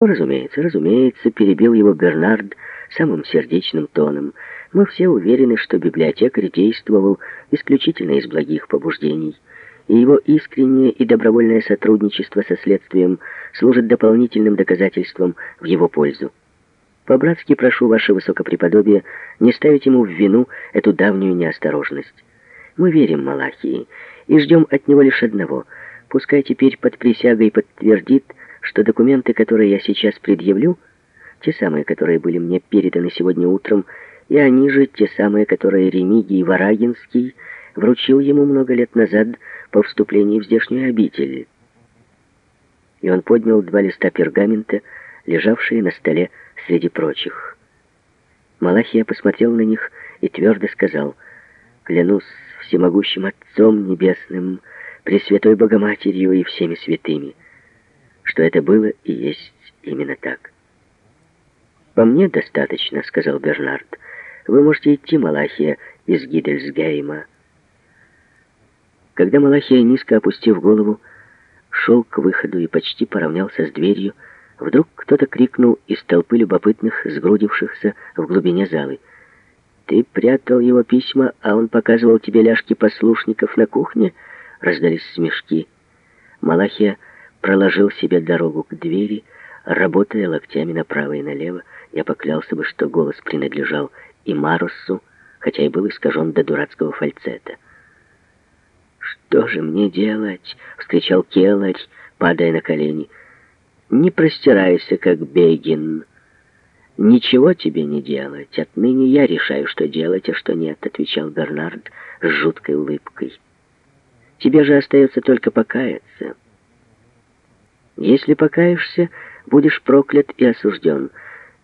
Разумеется, разумеется, перебил его Бернард самым сердечным тоном. Мы все уверены, что библиотекарь действовал исключительно из благих побуждений, и его искреннее и добровольное сотрудничество со следствием служит дополнительным доказательством в его пользу. По-братски прошу ваше высокопреподобие не ставить ему в вину эту давнюю неосторожность. Мы верим Малахии и ждем от него лишь одного. Пускай теперь под присягой подтвердит, что документы, которые я сейчас предъявлю, те самые, которые были мне переданы сегодня утром, и они же те самые, которые Ремигий Варагинский вручил ему много лет назад по вступлении в здешнюю обитель. И он поднял два листа пергамента, лежавшие на столе среди прочих. Малахия посмотрел на них и твердо сказал, «Клянусь всемогущим Отцом Небесным, Пресвятой Богоматерью и всеми святыми» что это было и есть именно так. «По мне достаточно», — сказал Бернард. «Вы можете идти, Малахия, из Гидельсгейма». Когда Малахия, низко опустив голову, шел к выходу и почти поравнялся с дверью, вдруг кто-то крикнул из толпы любопытных, сгрудившихся в глубине залы. «Ты прятал его письма, а он показывал тебе ляжки послушников на кухне?» — раздались смешки. Малахия проложил себе дорогу к двери, работая локтями направо и налево. Я поклялся бы, что голос принадлежал и Марусу, хотя и был искажен до дурацкого фальцета. «Что же мне делать?» — вскричал Келарь, падая на колени. «Не простирайся, как Бегин. Ничего тебе не делать. Отныне я решаю, что делать, а что нет», — отвечал Бернард с жуткой улыбкой. «Тебе же остается только покаяться». Если покаешься, будешь проклят и осужден.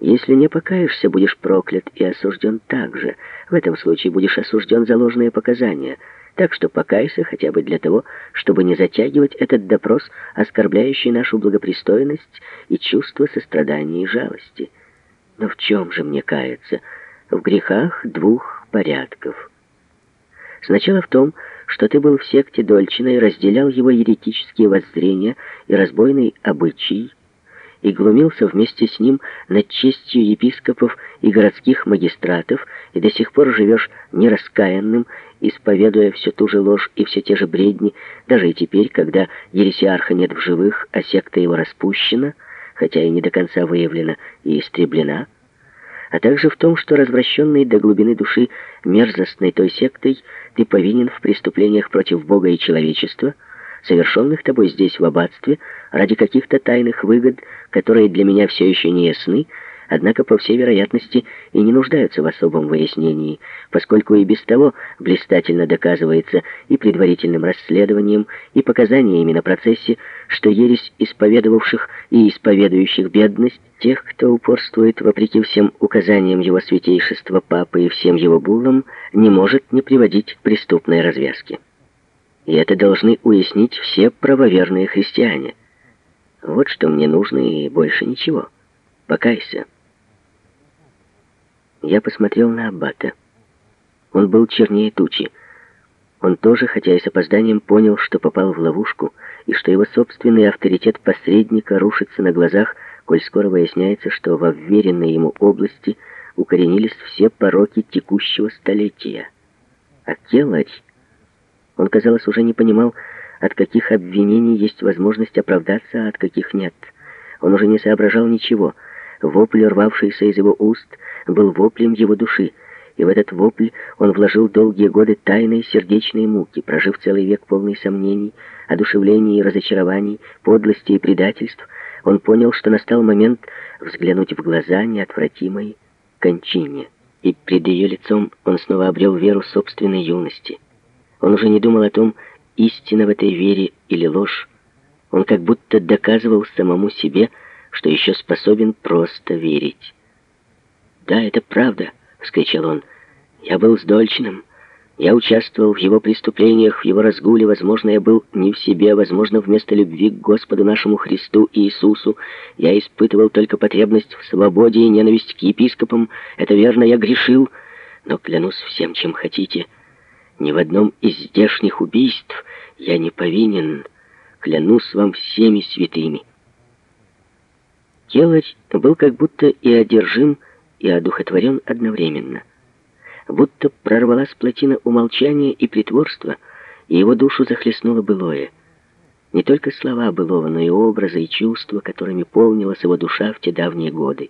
Если не покаешься, будешь проклят и осужден также. В этом случае будешь осужден за ложные показания. Так что покайся хотя бы для того, чтобы не затягивать этот допрос, оскорбляющий нашу благопристойность и чувство сострадания и жалости. Но в чем же мне каяться? В грехах двух порядков. Сначала в том, что ты был в секте Дольчина и разделял его еретические воззрения и разбойный обычай, и глумился вместе с ним над честью епископов и городских магистратов, и до сих пор живешь нераскаянным, исповедуя всю ту же ложь и все те же бредни, даже и теперь, когда ересиарха нет в живых, а секта его распущена, хотя и не до конца выявлена и истреблена, а также в том, что развращенный до глубины души мерзостной той сектой ты повинен в преступлениях против Бога и человечества, совершенных тобой здесь в аббатстве ради каких-то тайных выгод, которые для меня все еще не ясны, однако, по всей вероятности, и не нуждаются в особом выяснении, поскольку и без того блистательно доказывается и предварительным расследованием, и показаниями на процессе, что ересь исповедовавших и исповедующих бедность тех, кто упорствует вопреки всем указаниям его святейшества Папы и всем его буллам, не может не приводить к преступной развязке. И это должны уяснить все правоверные христиане. Вот что мне нужно и больше ничего. Покайся. Я посмотрел на Аббата. Он был чернее тучи. Он тоже, хотя и с опозданием, понял, что попал в ловушку, и что его собственный авторитет посредника рушится на глазах, коль скоро выясняется, что во вверенной ему области укоренились все пороки текущего столетия. А Келарь, он, казалось, уже не понимал, от каких обвинений есть возможность оправдаться, а от каких нет. Он уже не соображал ничего. Вопль, рвавшийся из его уст, был воплем его души, и в этот вопль он вложил долгие годы тайной сердечной муки, прожив целый век полный сомнений, одушевлений и разочарований, подлости и предательств, он понял, что настал момент взглянуть в глаза неотвратимой кончине, и пред ее лицом он снова обрел веру собственной юности. Он уже не думал о том, истина в этой вере или ложь. Он как будто доказывал самому себе, что еще способен просто верить. «Да, это правда», — вскричал он. «Я был с Дольчиным. Я участвовал в его преступлениях, в его разгуле. Возможно, я был не в себе. Возможно, вместо любви к Господу нашему Христу и Иисусу я испытывал только потребность в свободе и ненависть к епископам. Это верно, я грешил. Но клянусь всем, чем хотите, ни в одном из здешних убийств я не повинен. Клянусь вам всеми святыми». Келарь был как будто и одержим, и одухотворен одновременно. Будто прорвалась плотина умолчания и притворства, и его душу захлестнуло былое. Не только слова былого, но и образы и чувства, которыми полнилась его душа в те давние годы.